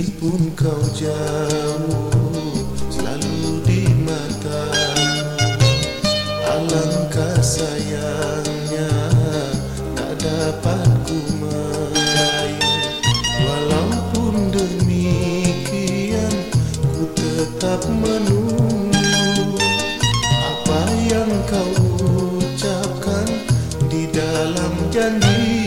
Meskipun kau jauh Selalu di mata Alangkah sayangnya Tak dapat ku merayu. Walaupun demikian Ku tetap menunggu Apa yang kau ucapkan Di dalam janjimu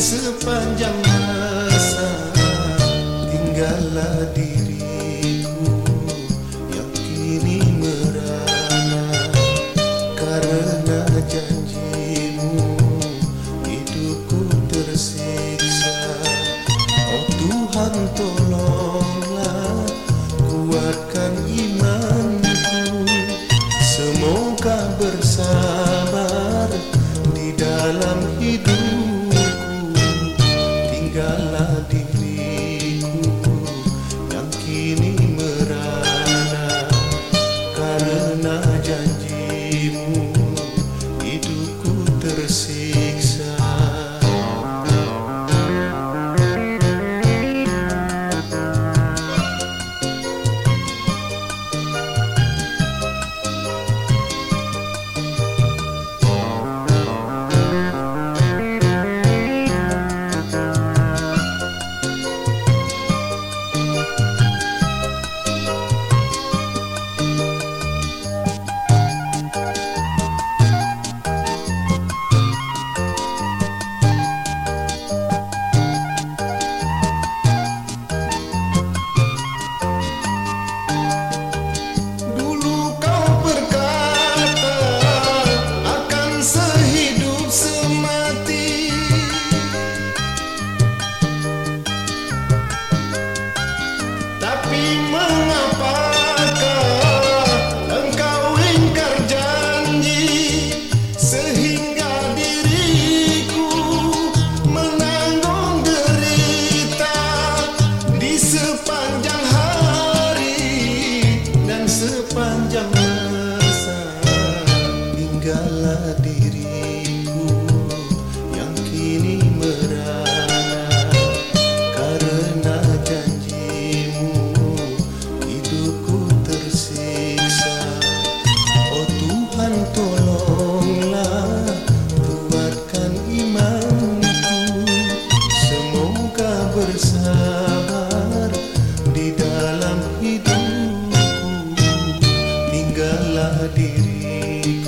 sepanjang masa Tinggallah diriku yang kini merana. Karena janjimu hidupku tersiksa. Oh Tuhan tolonglah kuatkan imanku. Semoga bersabar di dalam hidupku sepanjang masa? Tinggallah diriku jagalah diri.